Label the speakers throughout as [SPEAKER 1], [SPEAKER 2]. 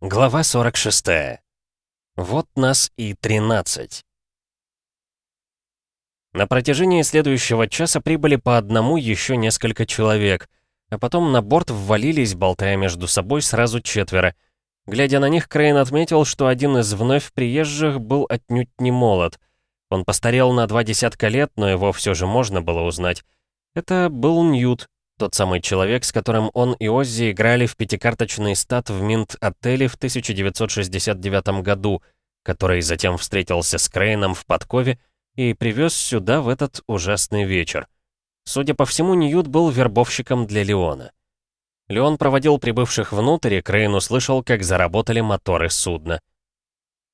[SPEAKER 1] Глава 46. Вот нас и 13. На протяжении следующего часа прибыли по одному еще несколько человек, а потом на борт ввалились, болтая между собой, сразу четверо. Глядя на них, Крейн отметил, что один из вновь приезжих был отнюдь не молод. Он постарел на два десятка лет, но его все же можно было узнать. Это был Ньют, тот самый человек, с которым он и Оззи играли в пятикарточный стат в Минт-отеле в 1969 году, который затем встретился с Крейном в Подкове и привез сюда в этот ужасный вечер. Судя по всему, Ньют был вербовщиком для Леона. Леон проводил прибывших внутрь, и Крейн услышал, как заработали моторы судна.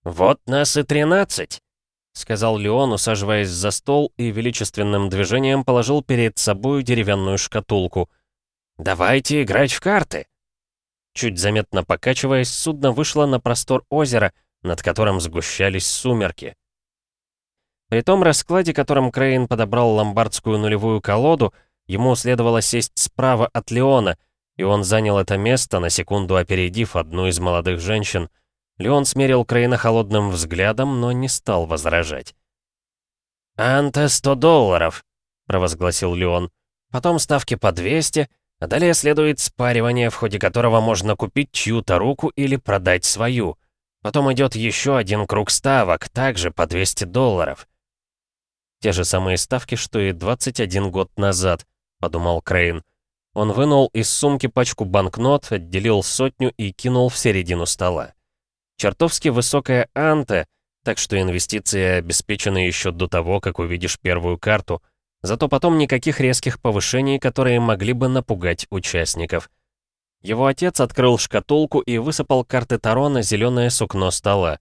[SPEAKER 1] «Вот нас и тринадцать!» — сказал Леон, усаживаясь за стол и величественным движением положил перед собой деревянную шкатулку. «Давайте играть в карты!» Чуть заметно покачиваясь, судно вышло на простор озера, над которым сгущались сумерки. При том раскладе, которым Крейн подобрал ломбардскую нулевую колоду, ему следовало сесть справа от Леона, и он занял это место, на секунду опередив одну из молодых женщин — Леон смерил Крейна холодным взглядом, но не стал возражать. «Анте 100 долларов», — провозгласил Леон. «Потом ставки по 200, а далее следует спаривание, в ходе которого можно купить чью-то руку или продать свою. Потом идет еще один круг ставок, также по 200 долларов». «Те же самые ставки, что и 21 год назад», — подумал Крейн. Он вынул из сумки пачку банкнот, отделил сотню и кинул в середину стола. Чертовски высокая анта, так что инвестиции обеспечены еще до того, как увидишь первую карту. Зато потом никаких резких повышений, которые могли бы напугать участников. Его отец открыл шкатулку и высыпал карты Таро на зеленое сукно стола.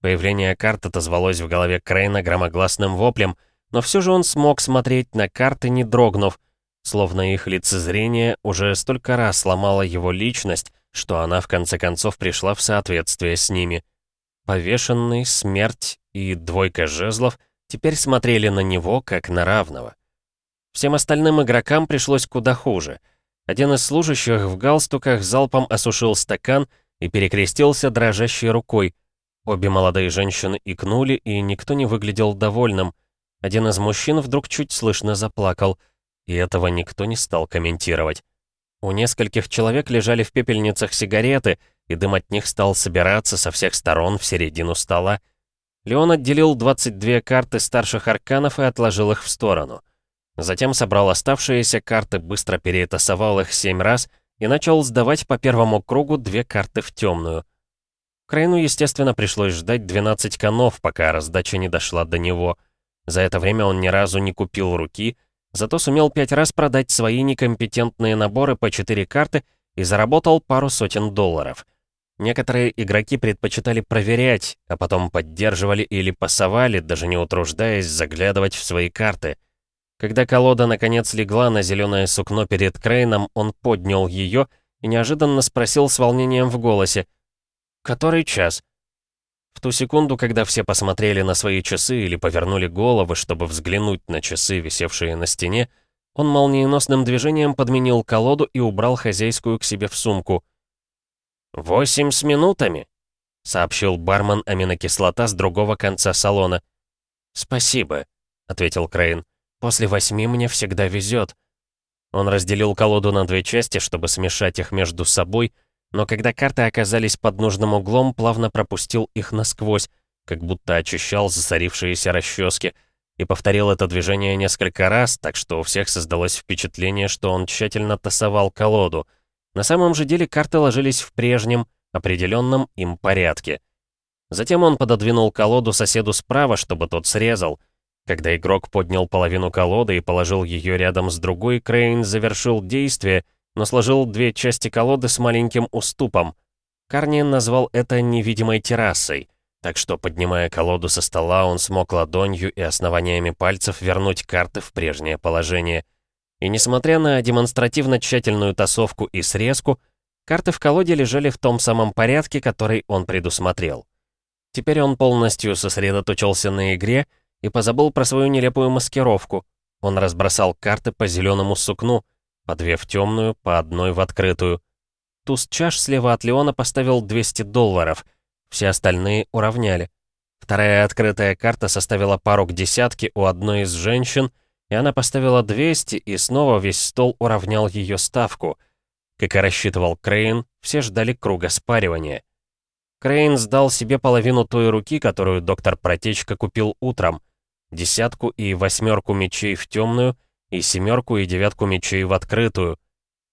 [SPEAKER 1] Появление карт отозвалось в голове Крейна громогласным воплем, но все же он смог смотреть на карты, не дрогнув, словно их лицезрение уже столько раз сломало его личность, что она в конце концов пришла в соответствие с ними. Повешенный, смерть и двойка жезлов теперь смотрели на него как на равного. Всем остальным игрокам пришлось куда хуже. Один из служащих в галстуках залпом осушил стакан и перекрестился дрожащей рукой. Обе молодые женщины икнули, и никто не выглядел довольным. Один из мужчин вдруг чуть слышно заплакал, и этого никто не стал комментировать. У нескольких человек лежали в пепельницах сигареты, и дым от них стал собираться со всех сторон в середину стола. Леон отделил 22 карты старших арканов и отложил их в сторону. Затем собрал оставшиеся карты, быстро перетасовал их семь раз и начал сдавать по первому кругу две карты в темную. Крайну, естественно, пришлось ждать 12 конов, пока раздача не дошла до него. За это время он ни разу не купил руки — Зато сумел пять раз продать свои некомпетентные наборы по четыре карты и заработал пару сотен долларов. Некоторые игроки предпочитали проверять, а потом поддерживали или пасовали, даже не утруждаясь заглядывать в свои карты. Когда колода наконец легла на зеленое сукно перед Крейном, он поднял ее и неожиданно спросил с волнением в голосе. «Который час?» В ту секунду, когда все посмотрели на свои часы или повернули головы, чтобы взглянуть на часы, висевшие на стене, он молниеносным движением подменил колоду и убрал хозяйскую к себе в сумку. «Восемь с минутами», — сообщил бармен аминокислота с другого конца салона. «Спасибо», — ответил Крейн. «После восьми мне всегда везет». Он разделил колоду на две части, чтобы смешать их между собой, но когда карты оказались под нужным углом, плавно пропустил их насквозь, как будто очищал засорившиеся расчески, и повторил это движение несколько раз, так что у всех создалось впечатление, что он тщательно тасовал колоду. На самом же деле карты ложились в прежнем, определенном им порядке. Затем он пододвинул колоду соседу справа, чтобы тот срезал. Когда игрок поднял половину колоды и положил ее рядом с другой, Крейн завершил действие — но сложил две части колоды с маленьким уступом. Карни назвал это невидимой террасой, так что, поднимая колоду со стола, он смог ладонью и основаниями пальцев вернуть карты в прежнее положение. И несмотря на демонстративно тщательную тасовку и срезку, карты в колоде лежали в том самом порядке, который он предусмотрел. Теперь он полностью сосредоточился на игре и позабыл про свою нелепую маскировку. Он разбросал карты по зеленому сукну, по две в темную, по одной в открытую. туз чаш слева от Леона поставил 200 долларов. Все остальные уравняли. Вторая открытая карта составила пару к десятке у одной из женщин, и она поставила 200, и снова весь стол уравнял ее ставку. Как и рассчитывал Крейн, все ждали круга спаривания. Крейн сдал себе половину той руки, которую доктор Протечка купил утром. Десятку и восьмерку мечей в темную, и семерку и девятку мечей в открытую.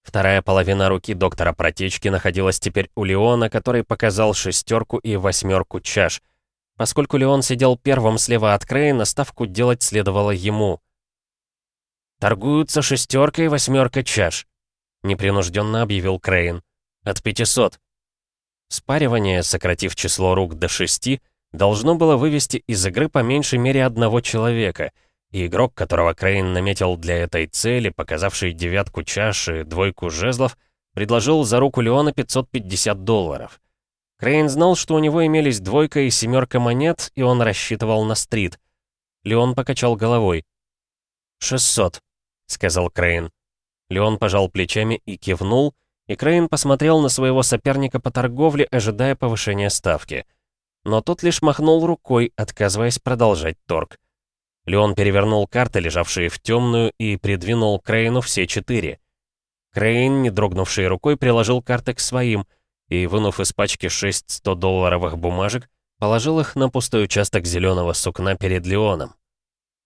[SPEAKER 1] Вторая половина руки доктора Протечки находилась теперь у Леона, который показал шестерку и восьмерку чаш. Поскольку Леон сидел первым слева от Крейна, ставку делать следовало ему. «Торгуются шестерка и восьмерка чаш», — непринужденно объявил Крейн. «От 500». Спаривание, сократив число рук до шести, должно было вывести из игры по меньшей мере одного человека, и игрок, которого Крейн наметил для этой цели, показавший девятку чаш и двойку жезлов, предложил за руку Леона 550 долларов. Крейн знал, что у него имелись двойка и семерка монет, и он рассчитывал на стрит. Леон покачал головой. «Шестьсот», — сказал Крейн. Леон пожал плечами и кивнул, и Крейн посмотрел на своего соперника по торговле, ожидая повышения ставки. Но тот лишь махнул рукой, отказываясь продолжать торг. Леон перевернул карты, лежавшие в темную, и придвинул Крейну все четыре. Крейн, не дрогнувшей рукой, приложил карты к своим — и, вынув из пачки 6 100-долларовых бумажек, положил их на пустой участок зеленого сукна перед Леоном.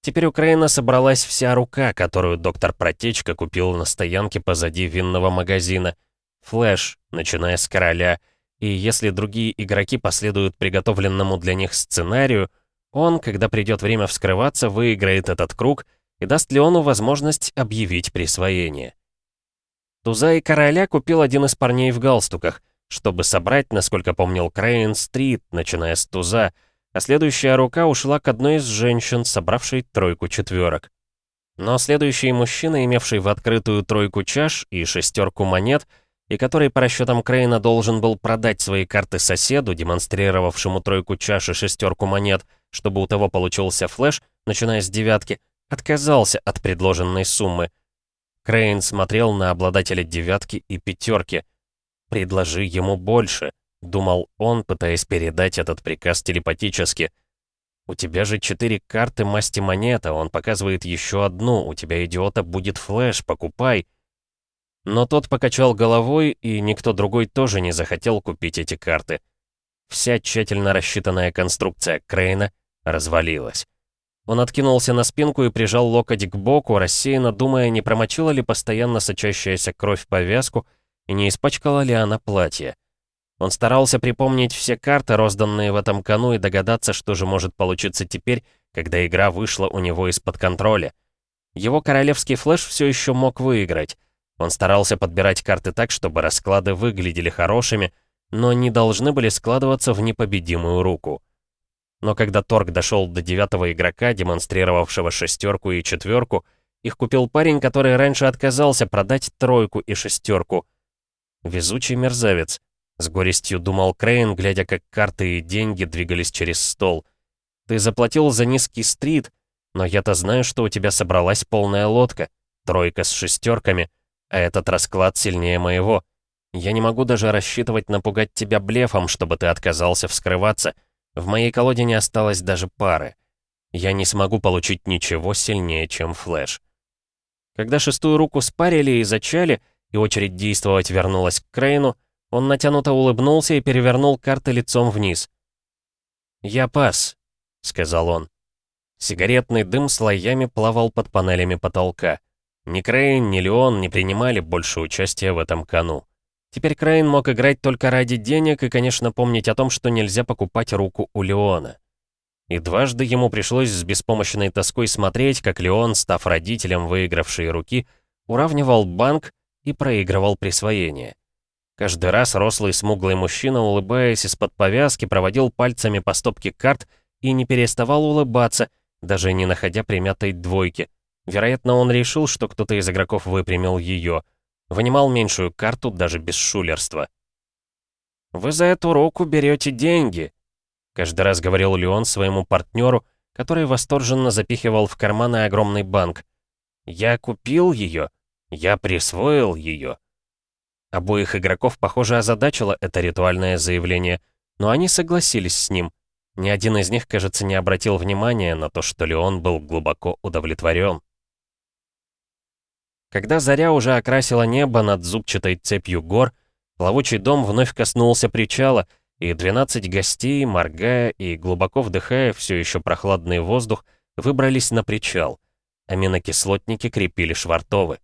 [SPEAKER 1] Теперь Украина собралась вся рука, которую доктор Протечка купил на стоянке позади винного магазина. Флэш, начиная с короля, и если другие игроки последуют приготовленному для них сценарию, он, когда придет время вскрываться, выиграет этот круг и даст Леону возможность объявить присвоение. Туза и короля купил один из парней в галстуках — чтобы собрать, насколько помнил Крейн-стрит, начиная с туза, а следующая рука ушла к одной из женщин, собравшей тройку четверок. Но следующий мужчина, имевший в открытую тройку чаш и шестерку монет, и который по расчетам Крейна должен был продать свои карты соседу, демонстрировавшему тройку чаш и шестерку монет, чтобы у того получился флеш, начиная с девятки, отказался от предложенной суммы. Крейн смотрел на обладателя девятки и пятерки — «Предложи ему больше», — думал он, пытаясь передать этот приказ телепатически. «У тебя же четыре карты масти монета, он показывает еще одну, у тебя, идиота, будет флеш, покупай». Но тот покачал головой, и никто другой тоже не захотел купить эти карты. Вся тщательно рассчитанная конструкция Крейна развалилась. Он откинулся на спинку и прижал локоть к боку, рассеянно думая, не промочила ли постоянно сочащаяся кровь повязку, и не испачкала ли она платье. Он старался припомнить все карты, розданные в этом кону, и догадаться, что же может получиться теперь, когда игра вышла у него из-под контроля. Его королевский флеш все еще мог выиграть. Он старался подбирать карты так, чтобы расклады выглядели хорошими, но не должны были складываться в непобедимую руку. Но когда торг дошел до девятого игрока, демонстрировавшего шестерку и четверку, их купил парень, который раньше отказался продать тройку и шестерку, Везучий мерзавец. С горестью думал Крейн, глядя, как карты и деньги двигались через стол. Ты заплатил за низкий стрит, но я-то знаю, что у тебя собралась полная лодка. Тройка с шестерками, а этот расклад сильнее моего. Я не могу даже рассчитывать напугать тебя блефом, чтобы ты отказался вскрываться. В моей колоде не осталось даже пары. Я не смогу получить ничего сильнее, чем флэш. Когда шестую руку спарили и зачали, и очередь действовать вернулась к Крейну, он натянуто улыбнулся и перевернул карты лицом вниз. «Я пас», — сказал он. Сигаретный дым слоями плавал под панелями потолка. Ни Крейн, ни Леон не принимали больше участия в этом кону. Теперь Крейн мог играть только ради денег и, конечно, помнить о том, что нельзя покупать руку у Леона. И дважды ему пришлось с беспомощной тоской смотреть, как Леон, став родителем выигравшей руки, уравнивал банк и проигрывал присвоение. Каждый раз рослый смуглый мужчина, улыбаясь из-под повязки, проводил пальцами по стопке карт и не переставал улыбаться, даже не находя примятой двойки. Вероятно, он решил, что кто-то из игроков выпрямил ее. Вынимал меньшую карту даже без шулерства. «Вы за эту руку берете деньги», — каждый раз говорил Леон своему партнеру, который восторженно запихивал в карманы огромный банк. «Я купил ее, я присвоил ее. Обоих игроков, похоже, озадачило это ритуальное заявление, но они согласились с ним. Ни один из них, кажется, не обратил внимания на то, что Леон был глубоко удовлетворен. Когда заря уже окрасила небо над зубчатой цепью гор, плавучий дом вновь коснулся причала, и 12 гостей, моргая и глубоко вдыхая все еще прохладный воздух, выбрались на причал. Аминокислотники крепили швартовы.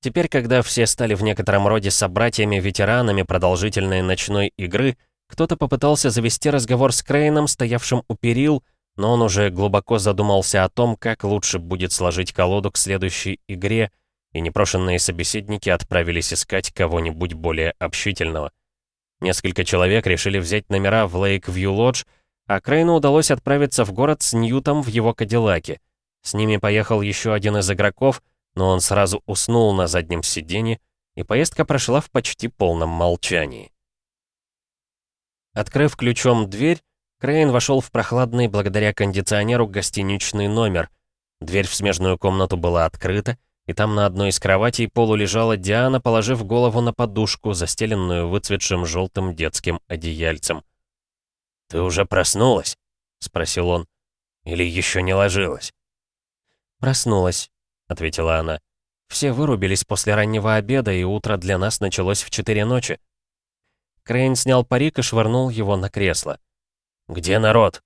[SPEAKER 1] Теперь, когда все стали в некотором роде собратьями-ветеранами продолжительной ночной игры, кто-то попытался завести разговор с Крейном, стоявшим у перил, но он уже глубоко задумался о том, как лучше будет сложить колоду к следующей игре, и непрошенные собеседники отправились искать кого-нибудь более общительного. Несколько человек решили взять номера в Лейк-Вью Лодж, а Крейну удалось отправиться в город с Ньютом в его Кадиллаке. С ними поехал еще один из игроков, но он сразу уснул на заднем сиденье, и поездка прошла в почти полном молчании. Открыв ключом дверь, Крейн вошел в прохладный благодаря кондиционеру гостиничный номер. Дверь в смежную комнату была открыта, и там на одной из кроватей полу лежала Диана, положив голову на подушку, застеленную выцветшим желтым детским одеяльцем. «Ты уже проснулась?» — спросил он. «Или еще не ложилась?»
[SPEAKER 2] «Проснулась», — ответила она. «Все вырубились после раннего обеда, и утро для нас началось в четыре ночи». Крейн снял парик и швырнул его на кресло.
[SPEAKER 1] «Где народ?»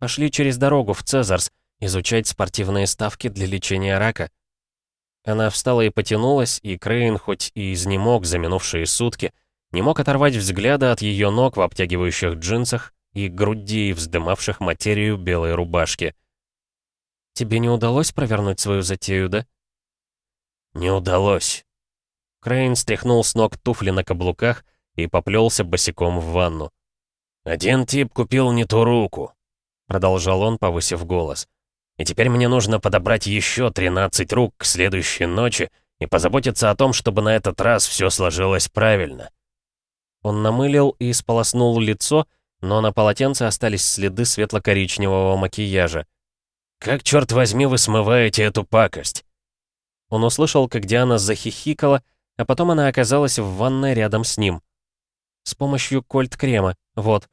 [SPEAKER 2] «Пошли через дорогу в Цезарс, изучать спортивные ставки для лечения рака», она встала и потянулась, и Крейн, хоть и изнемог за минувшие сутки, не мог оторвать взгляда от ее ног в обтягивающих джинсах и грудей, вздымавших материю белой рубашки. «Тебе не удалось провернуть свою затею, да?»
[SPEAKER 1] «Не удалось».
[SPEAKER 2] Крейн стряхнул с ног туфли на каблуках и поплелся босиком в ванну.
[SPEAKER 1] «Один тип купил не ту руку», — продолжал он, повысив голос. И теперь мне нужно подобрать еще 13 рук к следующей ночи и позаботиться о том, чтобы на этот раз все сложилось правильно.
[SPEAKER 2] Он намылил и сполоснул лицо, но на полотенце остались следы светло-коричневого макияжа.
[SPEAKER 1] «Как, черт возьми, вы смываете эту пакость?»
[SPEAKER 2] Он услышал, как Диана захихикала, а потом она оказалась в ванной рядом с ним. С помощью кольт-крема, вот.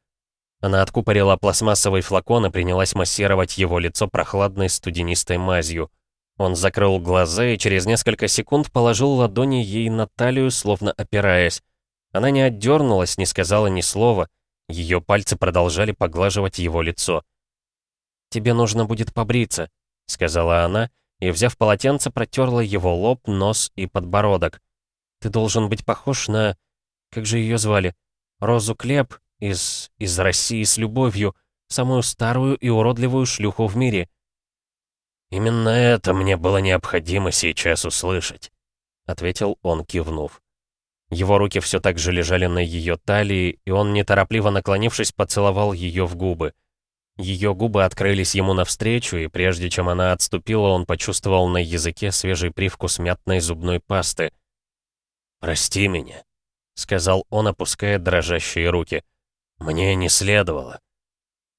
[SPEAKER 2] Она откупорила пластмассовый флакон и принялась массировать его лицо прохладной студенистой мазью. Он закрыл глаза и через несколько секунд положил ладони ей на талию, словно опираясь. Она не отдернулась, не сказала ни слова. Ее пальцы продолжали поглаживать его лицо. «Тебе нужно будет побриться», — сказала она, и, взяв полотенце, протерла его лоб, нос и подбородок. «Ты должен быть похож на... Как же ее звали? Розу Клеп из... из России с любовью, самую старую и уродливую шлюху в мире.
[SPEAKER 1] «Именно это мне было необходимо сейчас услышать», — ответил он, кивнув.
[SPEAKER 2] Его руки все так же лежали на ее талии, и он, неторопливо наклонившись, поцеловал ее в губы. Ее губы открылись ему навстречу, и прежде чем она отступила, он почувствовал на языке свежий привкус мятной зубной пасты.
[SPEAKER 1] «Прости меня», — сказал он, опуская дрожащие руки. «Мне не следовало».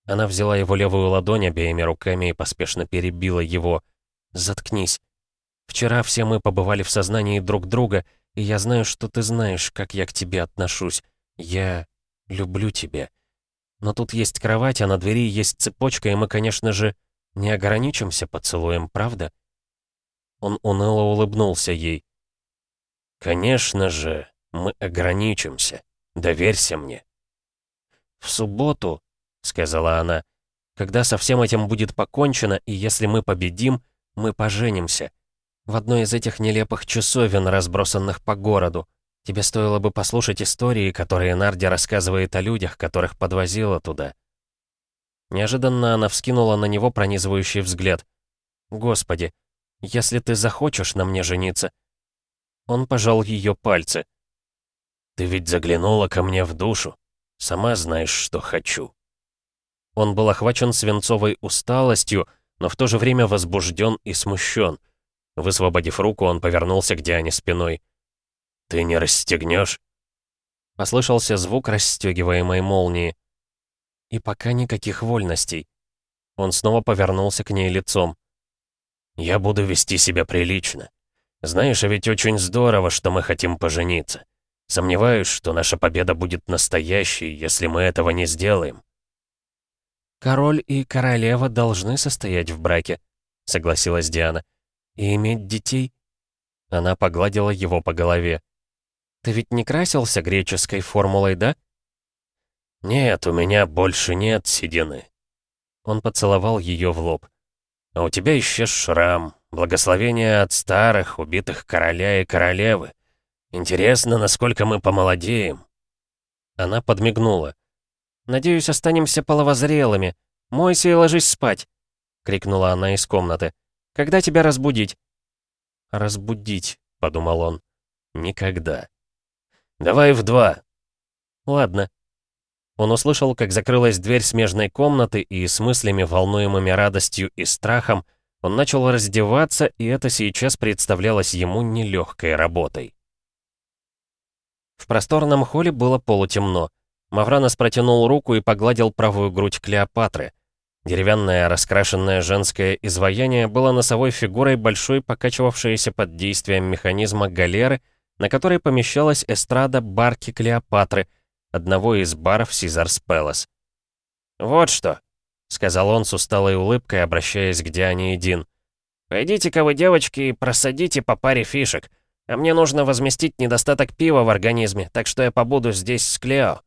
[SPEAKER 2] Она взяла его левую ладонь обеими руками и поспешно перебила его. «Заткнись. Вчера все мы побывали в сознании друг друга, и я знаю, что ты знаешь, как я к тебе отношусь. Я люблю тебя. Но тут есть кровать, а на двери есть цепочка, и мы, конечно же, не ограничимся поцелуем, правда?» Он уныло улыбнулся ей.
[SPEAKER 1] «Конечно же, мы ограничимся. Доверься мне».
[SPEAKER 2] «В субботу», — сказала она, — «когда со всем этим будет покончено, и если мы победим, мы поженимся. В одной из этих нелепых часовен, разбросанных по городу. Тебе стоило бы послушать истории, которые Нарди рассказывает о людях, которых подвозила туда». Неожиданно она вскинула на него пронизывающий взгляд. «Господи, если ты захочешь на мне жениться...» Он пожал ее пальцы.
[SPEAKER 1] «Ты ведь заглянула ко мне в душу. Сама знаешь, что хочу».
[SPEAKER 2] Он был охвачен свинцовой усталостью, но в то же время возбужден и смущен. Высвободив руку, он повернулся к Диане спиной.
[SPEAKER 1] «Ты не расстегнешь?»
[SPEAKER 2] Послышался звук расстегиваемой молнии. И пока никаких вольностей. Он снова повернулся к ней лицом.
[SPEAKER 1] «Я буду вести себя прилично. Знаешь, а ведь очень здорово, что мы хотим пожениться.
[SPEAKER 2] Сомневаюсь, что наша победа будет настоящей, если мы этого не сделаем».
[SPEAKER 1] «Король и королева должны состоять в браке», — согласилась Диана. «И иметь детей?» Она погладила его по голове. «Ты ведь не красился греческой формулой, да?»
[SPEAKER 2] «Нет, у меня больше нет седины». Он поцеловал ее в лоб. «А у тебя исчез шрам, благословение от старых, убитых короля и королевы. Интересно, насколько мы помолодеем».
[SPEAKER 1] Она подмигнула. «Надеюсь, останемся половозрелыми. Мойся и ложись спать!» — крикнула она из комнаты. «Когда тебя разбудить?»
[SPEAKER 2] «Разбудить», — подумал он. «Никогда». «Давай в два».
[SPEAKER 1] «Ладно». Он услышал, как закрылась дверь смежной комнаты, и с мыслями, волнуемыми радостью и страхом, он начал раздеваться, и это сейчас представлялось ему нелегкой работой. В просторном холле было полутемно. Мавранос протянул руку и погладил правую грудь Клеопатры. Деревянное раскрашенное женское изваяние было носовой фигурой большой покачивавшейся под действием механизма галеры, на которой помещалась эстрада барки Клеопатры, одного из баров Сизарс Пелос.
[SPEAKER 2] «Вот что», — сказал он с усталой улыбкой, обращаясь к Диане Дин. «Пойдите-ка вы, девочки, и просадите по паре фишек, а мне нужно возместить недостаток пива в организме, так что я побуду здесь с Клео».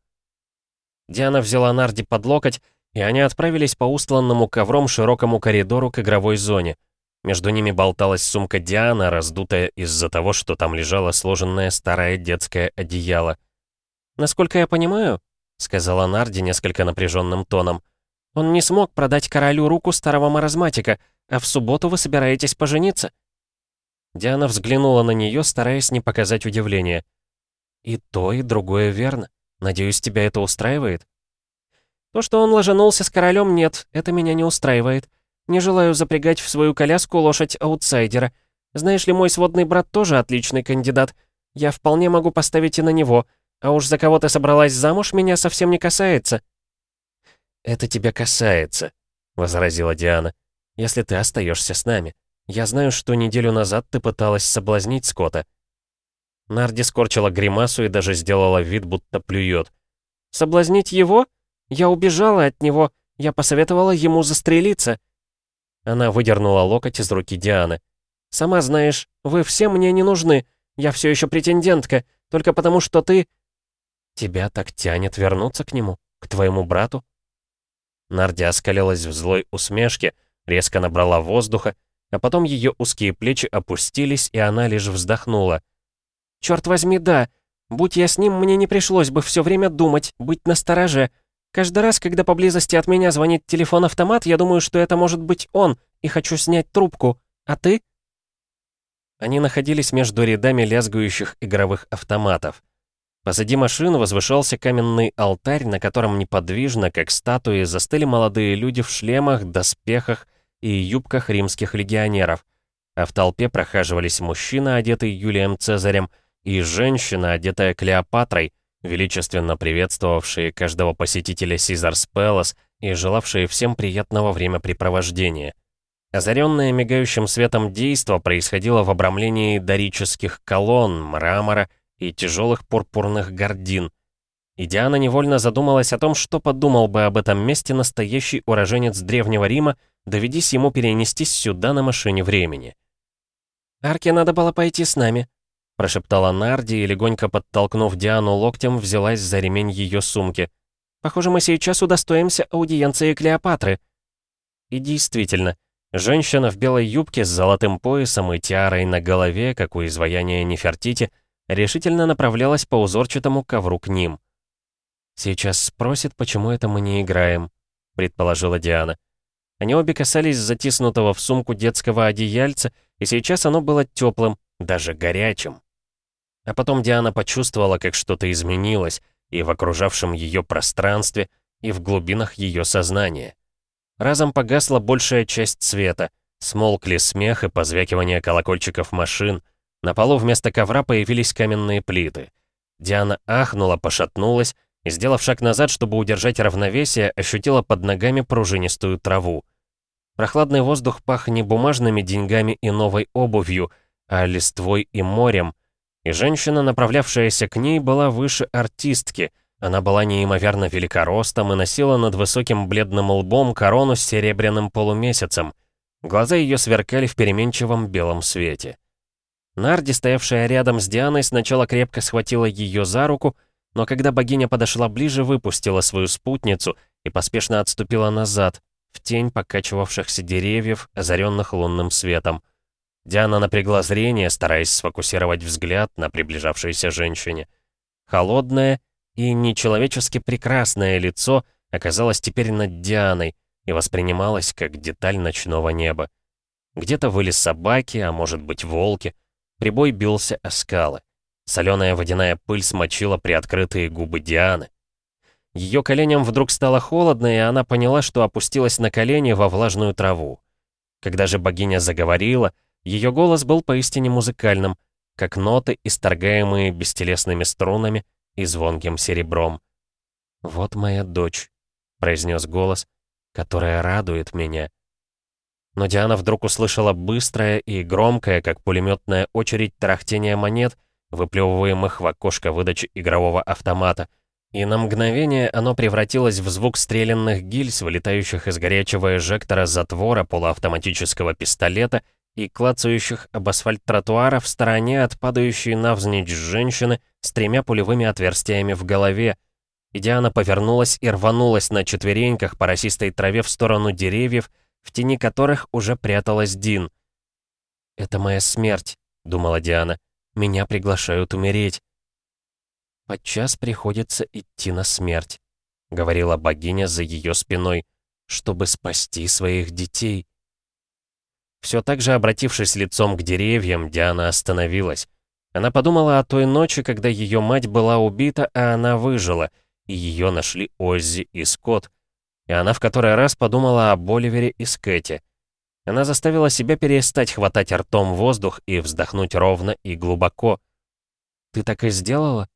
[SPEAKER 1] Диана взяла Нарди под локоть, и они отправились по устланному ковром широкому коридору к игровой зоне. Между ними болталась сумка Диана, раздутая из-за того, что там лежало сложенное старое детское одеяло. «Насколько я понимаю», — сказала Нарди несколько напряженным тоном, «он не смог продать королю руку старого маразматика, а в субботу вы собираетесь пожениться». Диана взглянула на нее, стараясь не показать удивления. «И то, и другое верно. Надеюсь, тебя это устраивает?» То, что он ложанулся с королем, нет, это меня не устраивает. Не желаю запрягать в свою коляску лошадь аутсайдера. Знаешь ли, мой сводный брат тоже отличный кандидат. Я вполне могу поставить и на него. А уж за кого ты собралась замуж, меня совсем не касается». «Это тебя касается», — возразила Диана. «Если ты остаешься с нами. Я знаю, что неделю назад ты пыталась соблазнить Скотта». Нарди скорчила гримасу и даже сделала вид, будто плюет. «Соблазнить его?» Я убежала от него. Я посоветовала ему застрелиться». Она выдернула локоть из руки Дианы. «Сама знаешь, вы все мне не нужны. Я все еще претендентка, только потому что ты...» «Тебя так тянет вернуться к нему, к твоему брату?» Нардя оскалилась в злой усмешке, резко набрала воздуха, а потом ее узкие плечи опустились, и она лишь вздохнула. «Черт возьми, да. Будь я с ним, мне не пришлось бы все время думать, быть настороже. Каждый раз, когда поблизости от меня звонит телефон-автомат, я думаю, что это может быть он, и хочу снять трубку. А ты?» Они находились между рядами лязгающих игровых автоматов. Позади машин возвышался каменный алтарь, на котором неподвижно, как статуи, застыли молодые люди в шлемах, доспехах и юбках римских легионеров, а в толпе прохаживались мужчина, одетый Юлием Цезарем, и женщина, одетая Клеопатрой, величественно приветствовавшие каждого посетителя Сизарс Пэлас и желавшие всем приятного времяпрепровождения. Озаренное мигающим светом действо происходило в обрамлении дорических колонн, мрамора и тяжелых пурпурных гордин. И Диана невольно задумалась о том, что подумал бы об этом месте настоящий уроженец Древнего Рима, доведись ему перенестись сюда на машине времени. «Арке надо было пойти с нами», прошептала Нарди и, легонько подтолкнув Диану локтем, взялась за ремень ее сумки. «Похоже, мы сейчас удостоимся аудиенции Клеопатры». И действительно, женщина в белой юбке с золотым поясом и тиарой на голове, как у изваяния Нефертити, решительно направлялась по узорчатому ковру к ним. «Сейчас спросит, почему это мы не играем», — предположила Диана. Они обе касались затиснутого в сумку детского одеяльца, и сейчас оно было теплым, даже горячим. А потом Диана почувствовала, как что-то изменилось и в окружавшем ее пространстве, и в глубинах ее сознания. Разом погасла большая часть света, смолкли смех и позвякивание колокольчиков машин, на полу вместо ковра появились каменные плиты. Диана ахнула, пошатнулась и, сделав шаг назад, чтобы удержать равновесие, ощутила под ногами пружинистую траву. Прохладный воздух пах не бумажными деньгами и новой обувью, а листвой и морем, И женщина, направлявшаяся к ней, была выше артистки. Она была неимоверно великоростом и носила над высоким бледным лбом корону с серебряным полумесяцем. Глаза ее сверкали в переменчивом белом свете. Нарди, стоявшая рядом с Дианой, сначала крепко схватила ее за руку, но когда богиня подошла ближе, выпустила свою спутницу и поспешно отступила назад, в тень покачивавшихся деревьев, озаренных лунным светом. Диана напрягла зрение, стараясь сфокусировать взгляд на приближавшейся женщине. Холодное и нечеловечески прекрасное лицо оказалось теперь над Дианой и воспринималось как деталь ночного неба. Где-то выли собаки, а может быть волки. Прибой бился о скалы. Соленая водяная пыль смочила приоткрытые губы Дианы. Ее коленям вдруг стало холодно, и она поняла, что опустилась на колени во влажную траву. Когда же богиня заговорила, ее голос был поистине музыкальным, как ноты, исторгаемые бестелесными струнами и звонким серебром. «Вот моя дочь», — произнес голос, — «которая радует меня». Но Диана вдруг услышала быстрое и громкое, как пулеметная очередь, тарахтение монет, выплевываемых в окошко выдачи игрового автомата, и на мгновение оно превратилось в звук стрелянных гильз, вылетающих из горячего эжектора затвора полуавтоматического пистолета и клацающих об асфальт тротуара в стороне от падающей навзничь женщины с тремя пулевыми отверстиями в голове. И Диана повернулась и рванулась на четвереньках по росистой траве в сторону деревьев, в тени которых уже пряталась Дин. «Это моя смерть», — думала Диана. «Меня приглашают умереть». «Подчас приходится идти на смерть», — говорила богиня за ее спиной, «чтобы спасти своих детей». Все так же обратившись лицом к деревьям, Диана остановилась. Она подумала о той ночи, когда ее мать была убита, а она выжила, и ее нашли Оззи и Скотт. И она в который раз подумала о Боливере и Скэте. Она заставила себя перестать хватать ртом воздух и вздохнуть ровно и глубоко. «Ты так и сделала?»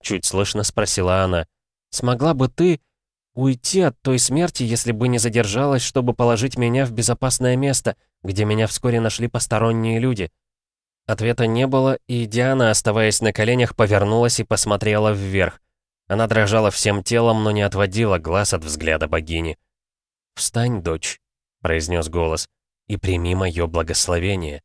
[SPEAKER 1] Чуть слышно спросила она. «Смогла бы ты уйти от той смерти, если бы не задержалась, чтобы положить меня в безопасное место, где меня вскоре нашли посторонние люди?» Ответа не было, и Диана, оставаясь на коленях, повернулась и посмотрела вверх. Она дрожала всем телом, но не отводила глаз от взгляда богини. «Встань, дочь», — произнес голос, — «и прими мое благословение».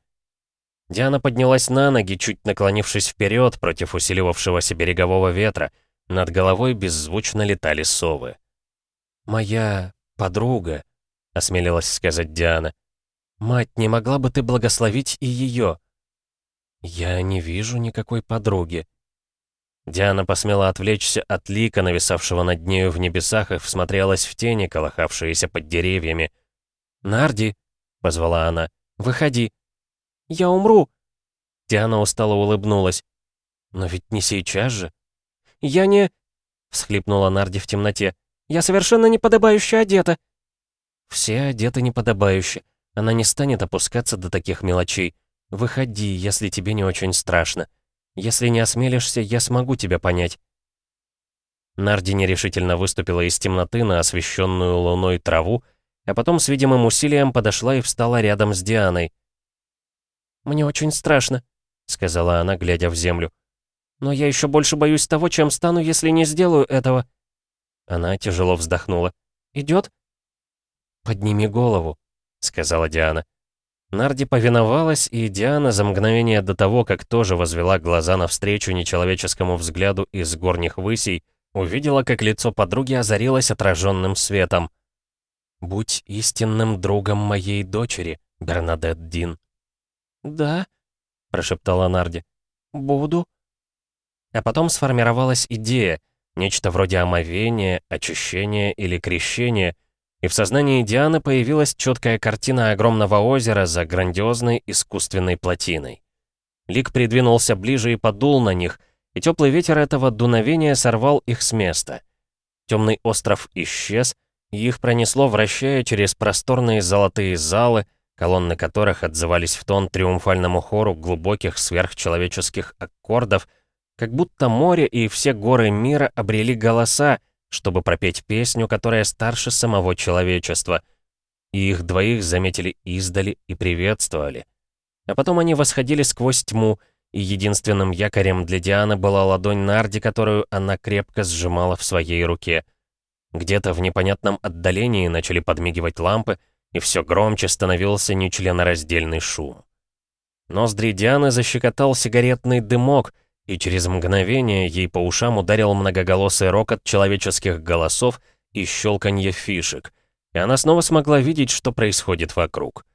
[SPEAKER 1] Диана поднялась на ноги, чуть наклонившись вперед против усиливавшегося берегового ветра. Над головой беззвучно летали совы. «Моя подруга», — осмелилась сказать Диана. «Мать, не могла бы ты благословить и ее?» «Я не вижу никакой подруги». Диана посмела отвлечься от лика, нависавшего над нею в небесах, и всмотрелась в тени, колыхавшиеся под деревьями. «Нарди», — позвала она, — «выходи». «Я умру!» Диана устало улыбнулась. «Но ведь не сейчас же». «Я не...» — всхлипнула Нарди в темноте. «Я совершенно неподобающе одета». «Все одеты неподобающе. Она не станет опускаться до таких мелочей. Выходи, если тебе не очень страшно. Если не осмелишься, я смогу тебя понять». Нарди нерешительно выступила из темноты на освещенную луной траву, а потом с видимым усилием подошла и встала рядом с Дианой. «Мне очень страшно», — сказала она, глядя в землю. «Но я еще больше боюсь того, чем стану, если не сделаю этого». Она тяжело вздохнула. «Идет?» «Подними голову», — сказала Диана. Нарди повиновалась, и Диана за мгновение до того, как тоже возвела глаза навстречу нечеловеческому взгляду из горних высей, увидела, как лицо подруги озарилось отраженным светом. «Будь истинным другом моей дочери, Бернадет Дин», «Да», — прошептала Нарди. «Буду». А потом сформировалась идея, нечто вроде омовения, очищения или крещения, и в сознании Дианы появилась четкая картина огромного озера за грандиозной искусственной плотиной. Лик придвинулся ближе и подул на них, и теплый ветер этого дуновения сорвал их с места. Темный остров исчез, их пронесло, вращая через просторные золотые залы, колонны которых отзывались в тон триумфальному хору глубоких сверхчеловеческих аккордов, как будто море и все горы мира обрели голоса, чтобы пропеть песню, которая старше самого человечества. И их двоих заметили издали и приветствовали. А потом они восходили сквозь тьму, и единственным якорем для Дианы была ладонь Нарди, которую она крепко сжимала в своей руке. Где-то в непонятном отдалении начали подмигивать лампы, и все громче становился нечленораздельный шум. Ноздри Дианы защекотал сигаретный дымок, и через мгновение ей по ушам ударил многоголосый рокот человеческих голосов и щелканье фишек, и она снова смогла видеть, что происходит вокруг.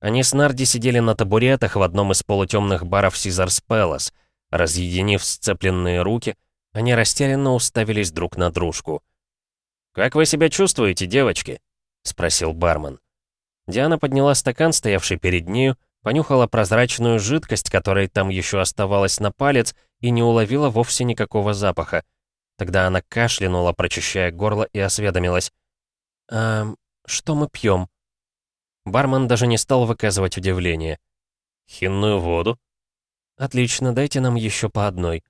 [SPEAKER 1] Они с Нарди сидели на табуретах в одном из полутемных баров Сизарс Пэлас. Разъединив сцепленные руки, они растерянно уставились друг на дружку. «Как вы себя чувствуете, девочки?» — спросил бармен. Диана подняла стакан, стоявший перед нею, понюхала прозрачную жидкость, которой там еще оставалась на палец, и не уловила вовсе никакого запаха. Тогда она кашлянула, прочищая горло, и осведомилась. «А что мы пьем? Бармен даже не стал выказывать удивление. «Хинную воду?» «Отлично, дайте нам еще по одной».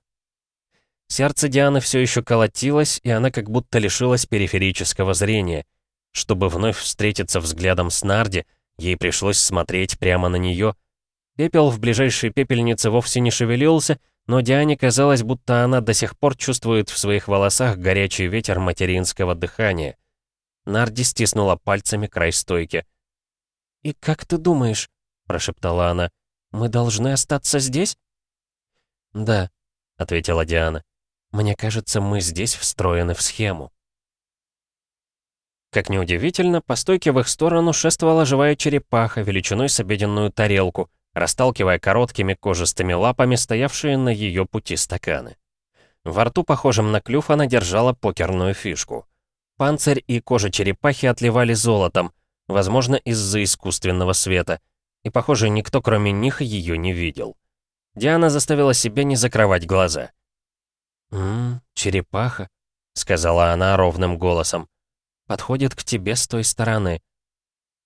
[SPEAKER 1] Сердце Дианы все еще колотилось, и она как будто лишилась периферического зрения. Чтобы вновь встретиться взглядом с Нарди, ей пришлось смотреть прямо на нее. Пепел в ближайшей пепельнице вовсе не шевелился, но Диане казалось, будто она до сих пор чувствует в своих волосах горячий ветер материнского дыхания. Нарди стиснула пальцами край стойки. «И как ты думаешь?» — прошептала она. «Мы должны остаться здесь?» «Да», — ответила Диана. «Мне кажется, мы здесь встроены в схему». Как неудивительно, по стойке в их сторону шествовала живая черепаха величиной с обеденную тарелку, расталкивая короткими кожистыми лапами стоявшие на ее пути стаканы. Во рту, похожем на клюв, она держала покерную фишку. Панцирь и кожа черепахи отливали золотом, возможно, из-за искусственного света, и, похоже, никто, кроме них, ее не видел. Диана заставила себя не закрывать глаза. «Ммм, черепаха», — сказала она ровным голосом. «Подходит к тебе с той стороны».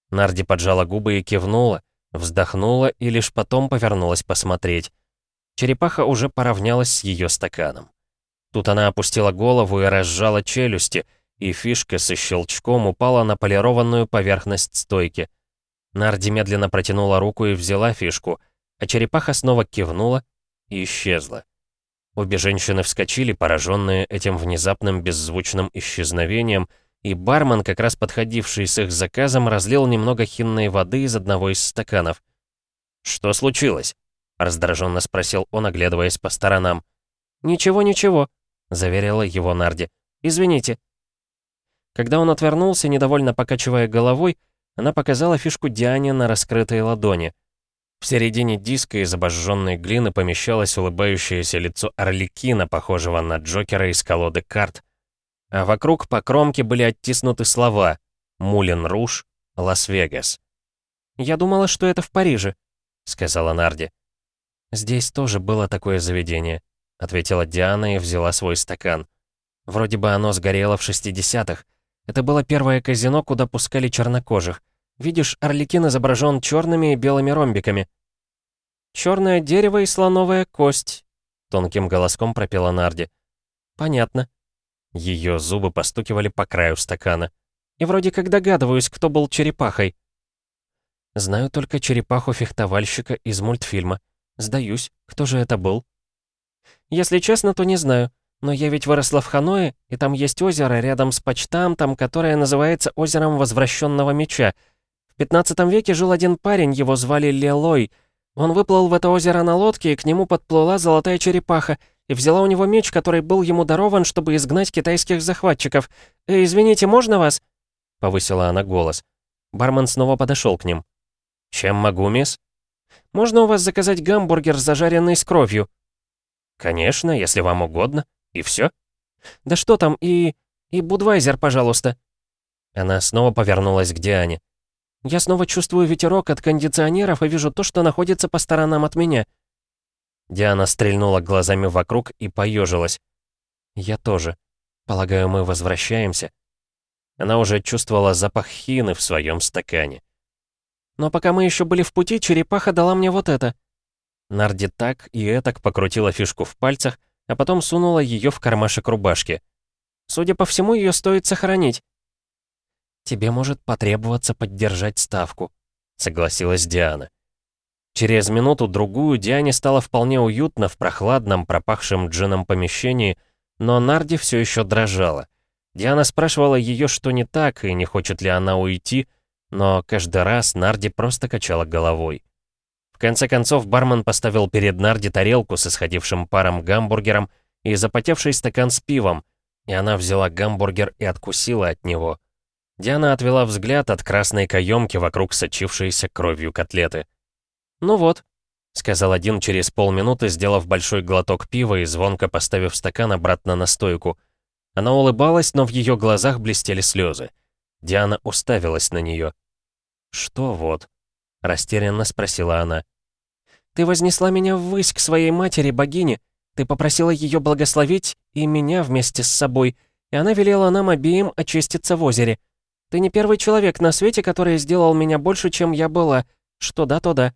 [SPEAKER 1] Нарди поджала губы и кивнула, вздохнула и лишь потом повернулась посмотреть. Черепаха уже поравнялась с ее стаканом. Тут она опустила голову и разжала челюсти, и фишка со щелчком упала на полированную поверхность стойки. Нарди медленно протянула руку и взяла фишку, а черепаха снова кивнула и исчезла. Обе женщины вскочили, пораженные этим внезапным беззвучным исчезновением, и бармен, как раз подходивший с их заказом, разлил немного хинной воды из одного из стаканов. «Что случилось?» — раздраженно спросил он, оглядываясь по сторонам. «Ничего, ничего», — заверила его Нарди. «Извините». Когда он отвернулся, недовольно покачивая головой, она показала фишку Диане на раскрытой ладони. В середине диска из обожженной глины помещалось улыбающееся лицо Орликина, похожего на Джокера из колоды карт. А вокруг по кромке были оттиснуты слова «Мулен Руж», «Лас-Вегас». «Я думала, что это в Париже», — сказала Нарди. «Здесь тоже было такое заведение», — ответила Диана и взяла свой стакан. «Вроде бы оно сгорело в 60-х, это было первое казино, куда пускали чернокожих. Видишь, Орликин изображен черными и белыми ромбиками. «Черное дерево и слоновая кость», — тонким голоском пропела Нарди. «Понятно». Ее зубы постукивали по краю стакана. «И вроде как догадываюсь, кто был черепахой». «Знаю только черепаху-фехтовальщика из мультфильма. Сдаюсь, кто же это был?» «Если честно, то не знаю. Но я ведь выросла в Ханое, и там есть озеро рядом с почтамтом, которое называется озером Возвращенного Меча. В 15 веке жил один парень, его звали Лелой. Он выплыл в это озеро на лодке, и к нему подплыла золотая черепаха, и взяла у него меч, который был ему дарован, чтобы изгнать китайских захватчиков. «Э, «Извините, можно вас?» — повысила она голос. Бармен снова подошел к ним. «Чем могу, мисс?» «Можно у вас заказать гамбургер, зажаренный с кровью?» «Конечно, если вам угодно», и все? Да что там, и... и Будвайзер, пожалуйста. Она снова повернулась к Диане. Я снова чувствую ветерок от кондиционеров и вижу то, что находится по сторонам от меня. Диана стрельнула глазами вокруг и поежилась. Я тоже. Полагаю, мы возвращаемся. Она уже чувствовала запах хины в своем стакане. Но пока мы еще были в пути, черепаха дала мне вот это. Нарди так и этак покрутила фишку в пальцах, а потом сунула ее в кармашек рубашки. Судя по всему, ее стоит сохранить. «Тебе может потребоваться поддержать ставку», — согласилась Диана. Через минуту-другую Диане стало вполне уютно в прохладном, пропахшем джином помещении, но Нарди все еще дрожала. Диана спрашивала ее, что не так, и не хочет ли она уйти, но каждый раз Нарди просто качала головой. В конце концов, бармен поставил перед Нарди тарелку с исходившим паром гамбургером и запотевший стакан с пивом, и она взяла гамбургер и откусила от него. Диана отвела взгляд от красной каемки вокруг сочившейся кровью котлеты. «Ну вот», — сказал один через полминуты, сделав большой глоток пива и звонко поставив стакан обратно на стойку. Она улыбалась, но в ее глазах блестели слезы. Диана уставилась на нее. «Что вот?» — растерянно спросила она. «Ты вознесла меня ввысь к своей матери, богине. Ты попросила ее благословить и меня вместе с собой, и она велела нам обеим очиститься в озере. Ты не первый человек на свете, который сделал меня больше, чем я была. Что да, то да.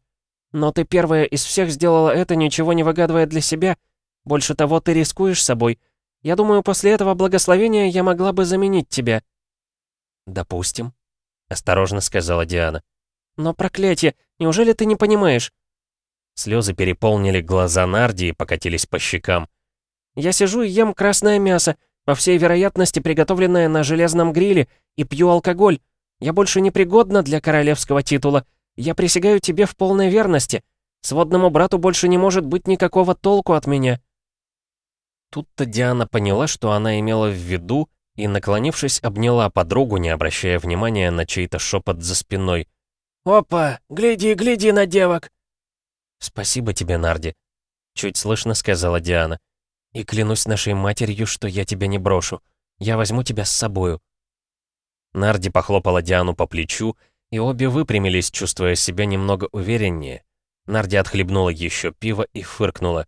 [SPEAKER 1] Но ты первая из всех сделала это, ничего не выгадывая для себя. Больше того, ты рискуешь собой. Я думаю, после этого благословения я могла бы заменить тебя».
[SPEAKER 2] «Допустим», — осторожно сказала Диана.
[SPEAKER 1] «Но проклятие, неужели ты не понимаешь?»
[SPEAKER 2] Слезы переполнили глаза Нарди и покатились по щекам.
[SPEAKER 1] «Я сижу и ем красное мясо, по всей вероятности приготовленное на железном гриле, и пью алкоголь. Я больше не пригодна для королевского титула. Я присягаю тебе в полной верности. Сводному брату больше не может быть никакого толку от меня».
[SPEAKER 2] Тут-то Диана поняла, что она имела в виду, и, наклонившись, обняла подругу, не обращая внимания на чей-то шепот за спиной.
[SPEAKER 1] «Опа! Гляди, гляди на девок!»
[SPEAKER 2] «Спасибо тебе, Нарди», — чуть слышно сказала Диана. «И клянусь нашей матерью, что я тебя не брошу. Я возьму тебя с собою». Нарди похлопала Диану по плечу, и обе выпрямились, чувствуя себя немного увереннее. Нарди отхлебнула еще пиво и фыркнула.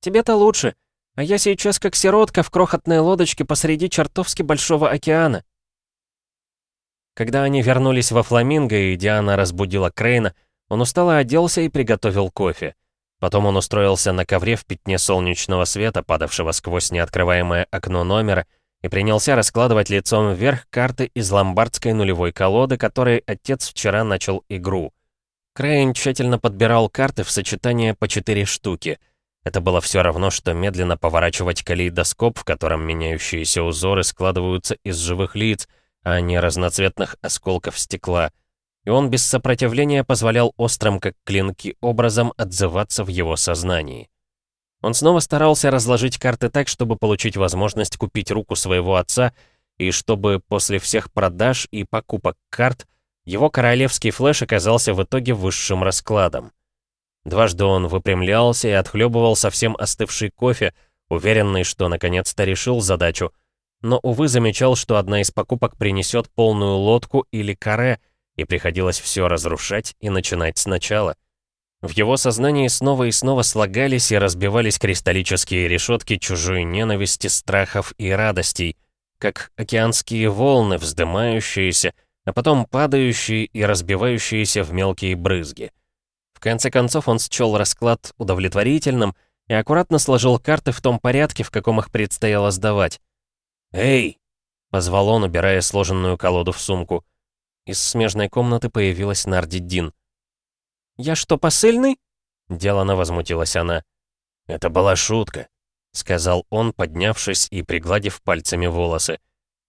[SPEAKER 1] «Тебе-то лучше, а я сейчас как сиротка в крохотной лодочке посреди чертовски большого океана».
[SPEAKER 2] Когда они вернулись во Фламинго, и Диана разбудила Крейна, он устало оделся и приготовил кофе. Потом он устроился на ковре в пятне солнечного света, падавшего сквозь неоткрываемое окно номера, и принялся раскладывать лицом вверх карты из ломбардской нулевой колоды, которой отец вчера начал игру. Крейн тщательно подбирал карты в сочетание по четыре штуки. Это было все равно, что медленно поворачивать калейдоскоп, в котором меняющиеся узоры складываются из живых лиц, а не разноцветных осколков стекла. И он без сопротивления позволял острым, как клинки, образом отзываться в его сознании. Он снова старался разложить карты так, чтобы получить возможность купить руку своего отца, и чтобы после всех продаж и покупок карт его королевский флеш оказался в итоге высшим раскладом. Дважды он выпрямлялся и отхлебывал совсем остывший кофе, уверенный, что наконец-то решил задачу, но, увы, замечал, что одна из покупок принесет полную лодку или каре, и приходилось все разрушать и начинать сначала — в его сознании снова и снова слагались и разбивались кристаллические решетки чужой ненависти, страхов и радостей, как океанские волны, вздымающиеся, а потом падающие и разбивающиеся в мелкие брызги. В конце концов он счел расклад удовлетворительным и аккуратно сложил карты в том порядке, в каком их предстояло сдавать. «Эй!» — позвал он, убирая сложенную колоду в сумку. Из смежной комнаты появилась Нарди Дин.
[SPEAKER 1] «Я что, посыльный?»
[SPEAKER 2] Делано возмутилась она. «Это была шутка», — сказал он, поднявшись и пригладив пальцами волосы.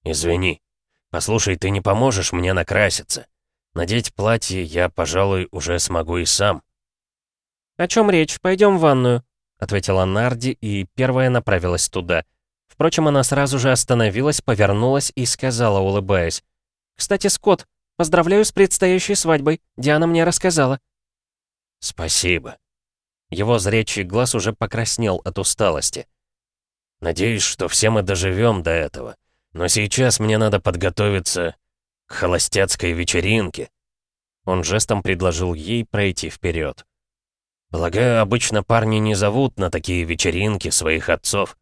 [SPEAKER 2] «Извини. Послушай, ты не поможешь мне накраситься. Надеть платье я, пожалуй, уже смогу и сам».
[SPEAKER 1] «О чем речь? Пойдем в ванную», — ответила Нарди и первая направилась туда. Впрочем, она сразу же остановилась, повернулась и сказала, улыбаясь. «Кстати, Скотт, поздравляю с предстоящей свадьбой. Диана мне рассказала».
[SPEAKER 2] «Спасибо». Его зрячий глаз уже покраснел от усталости. «Надеюсь, что все мы доживем до этого. Но сейчас мне надо подготовиться к холостяцкой вечеринке». Он жестом предложил ей пройти вперед. «Полагаю, обычно парни не зовут на такие вечеринки своих отцов».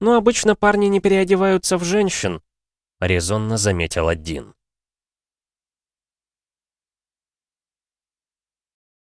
[SPEAKER 1] «Ну, обычно парни не переодеваются в женщин», — резонно заметил один.